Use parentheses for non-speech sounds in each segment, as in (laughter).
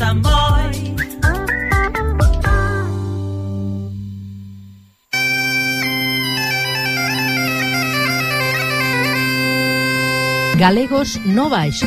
Samboy. Galegos no baixo.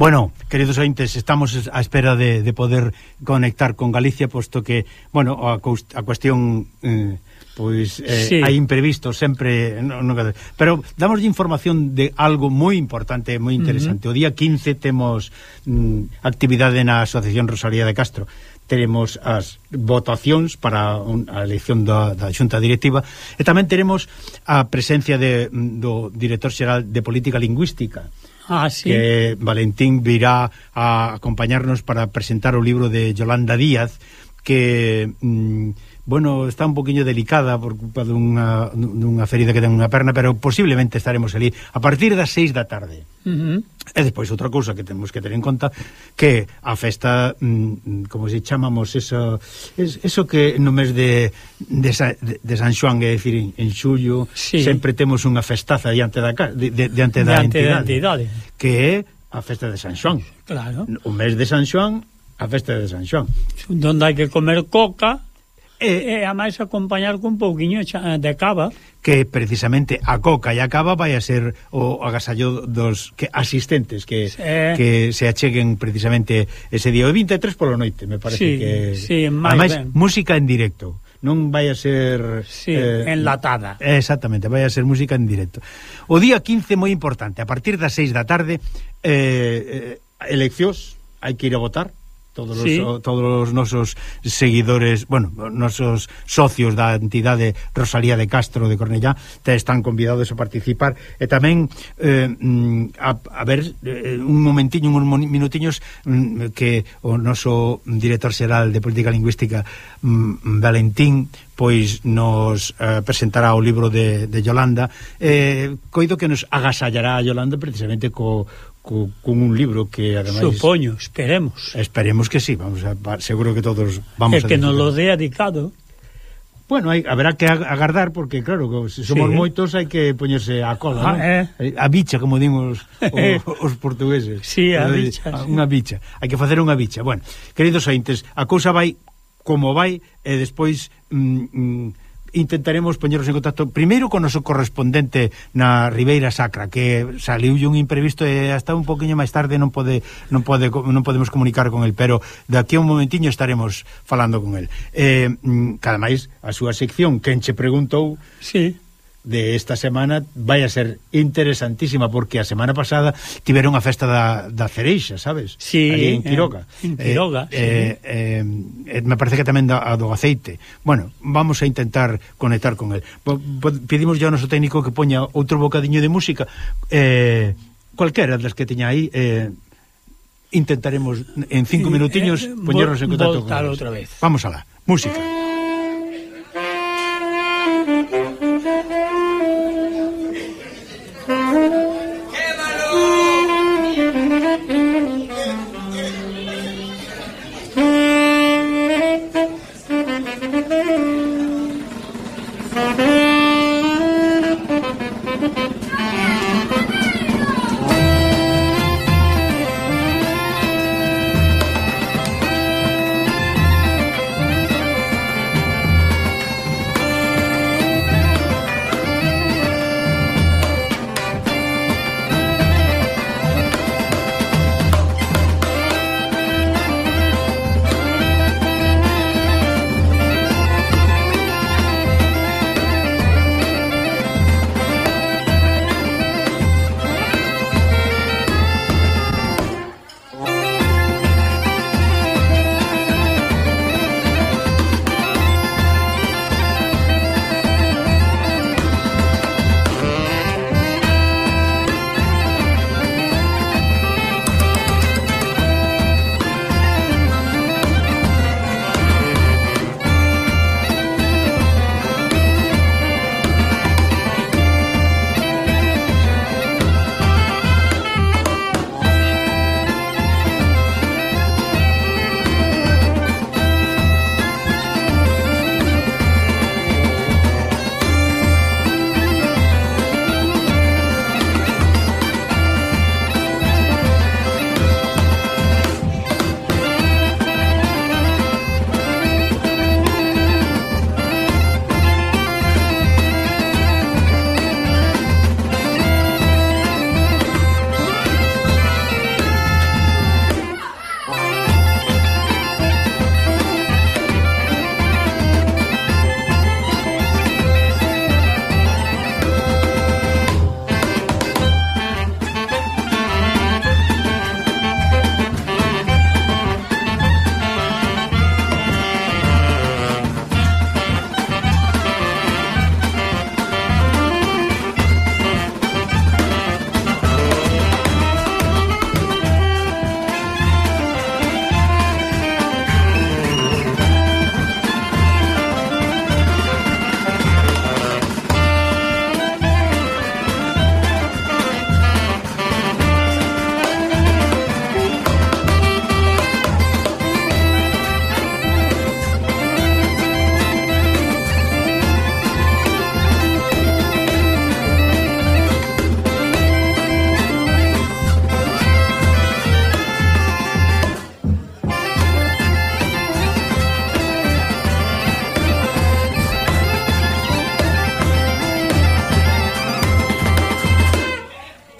Bueno, queridos ointes, estamos á espera de, de poder conectar con Galicia, posto que, bueno, a, a cuestión... Eh, pois eh, sí. hai imprevistos sempre no, no, pero damos información de algo moi importante moi interesante uh -huh. o día 15 temos mm, actividade na Asociación Rosalía de Castro teremos as votacións para un, a elección da, da xunta directiva e tamén teremos a presencia de, mm, do director xeral de política lingüística ah, sí. que Valentín virá a acompañarnos para presentar o libro de Yolanda Díaz que... Mm, bueno, está un poquinho delicada por culpa dunha, dunha ferida que ten unha perna, pero posiblemente estaremos ali a partir das 6 da tarde. Uh -huh. E despois outra cousa que temos que ter en conta que a festa, mm, mm, como se chamamos eso, es, eso que no mes de, de, Sa, de, de San Xoán, é dicir, en, en xullo, sí. sempre temos unha festaza diante da, de, de, diante da, diante entidade, da entidade, que é a festa de San Xoán. Claro. O mes de San Xoán, a festa de San Xoán. Donde hai que comer coca Eh, e, eh, e a máis acompañar con pouquiño de cava. Que precisamente a coca e a cava vai a ser o agasallo dos que asistentes que, sí. Eh. que se acheguen precisamente ese día. O 23 polo noite, me parece sí, que... Sí, máis Ademais, ben. música en directo. Non vai a ser... Sí, eh, enlatada. Exactamente, vai a ser música en directo. O día 15 moi importante. A partir das 6 da tarde, eh, eh eleccións, hai que ir a votar todos sí. os, todos os nosos seguidores, bueno, nosos socios da entidade Rosalía de Castro de Cornellá te están convidados a participar e tamén eh, mm, a, a ver eh, un momentiño, uns minutiños mm, que o noso director xeral de Política Lingüística mm, Valentín pois nos eh, presentará o libro de, de Yolanda eh, coido que nos agasallará a Yolanda precisamente co, co, con un libro que ademais... Supoño, esperemos Esperemos que sí, vamos a, seguro que todos vamos el que nos lo dé dedicado. Bueno, hai, haberá que agardar porque claro, se somos sí. moitos hai que poñerse a cola, ah, non? Eh. A bicha como dimos os, (laughs) os, portugueses. Sí, a eh, bicha. Unha sí. bicha. Hai que facer unha bicha. Bueno, queridos ointes, a cousa vai como vai e despois mm, mm, intentaremos poñeros en contacto primeiro con o noso correspondente na Ribeira Sacra que saliu un imprevisto e hasta un poquinho máis tarde non pode non pode non podemos comunicar con el pero daqui a un momentiño estaremos falando con el. Mm, eh, cada máis a súa sección quen che preguntou sí de esta semana vai a ser interesantísima porque a semana pasada tiveron a festa da, da cereixa, sabes? Sí, Ali eh, en Quiroga. En, en Quiroga, eh, sí. eh, eh, me parece que tamén da, a do aceite. Bueno, vamos a intentar conectar con el. Pedimos ya ao noso técnico que poña outro bocadiño de música eh, cualquera das que teña aí eh, intentaremos en cinco minutiños eh, poñernos en contacto con eles. outra vez. Vamos alá. Música.